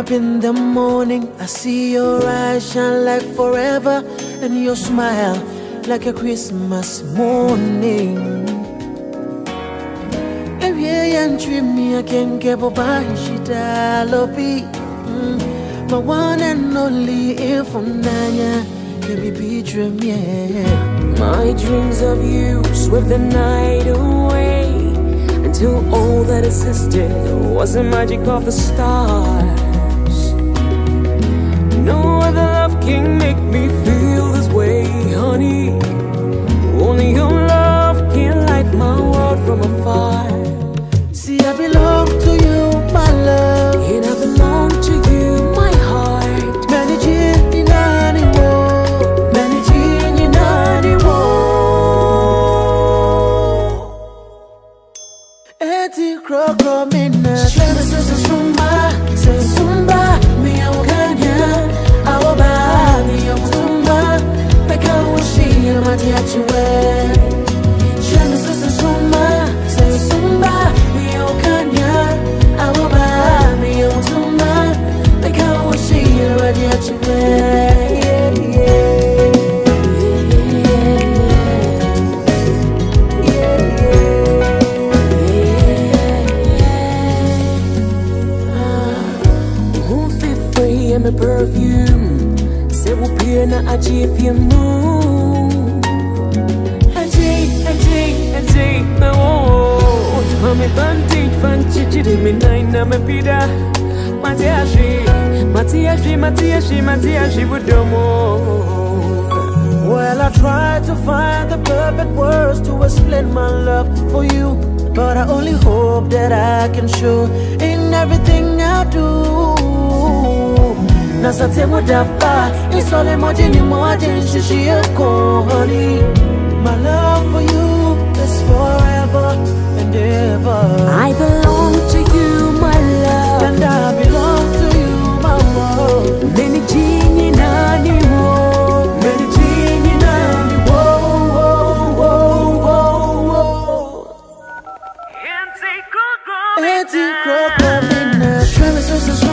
up in the morning, I see your eyes shine like forever, and your smile like a Christmas morning. Every entry me I can get by shitalopi. Mm. My one and only If infonanya can be be dream yeah. My dreams of you swept the night away until all that existed was the magic of the stars. No other love can make me feel this way, honey. Only your love can light my world from afar. See, I belong to you, perfume. Say we'll be in a aji if banchi, chidi, mi naina, me pida. Matiashi, matiashi, matiashi, matiashi, wudomo. Well, I tried to find the perfect words to explain my love for you. But I only hope that I can show in everything I do. Nasate mudapa, isole moji ni moji shishi yako, honey. My love for you is forever and ever. Eti krokro mina, shweme sasa sumba,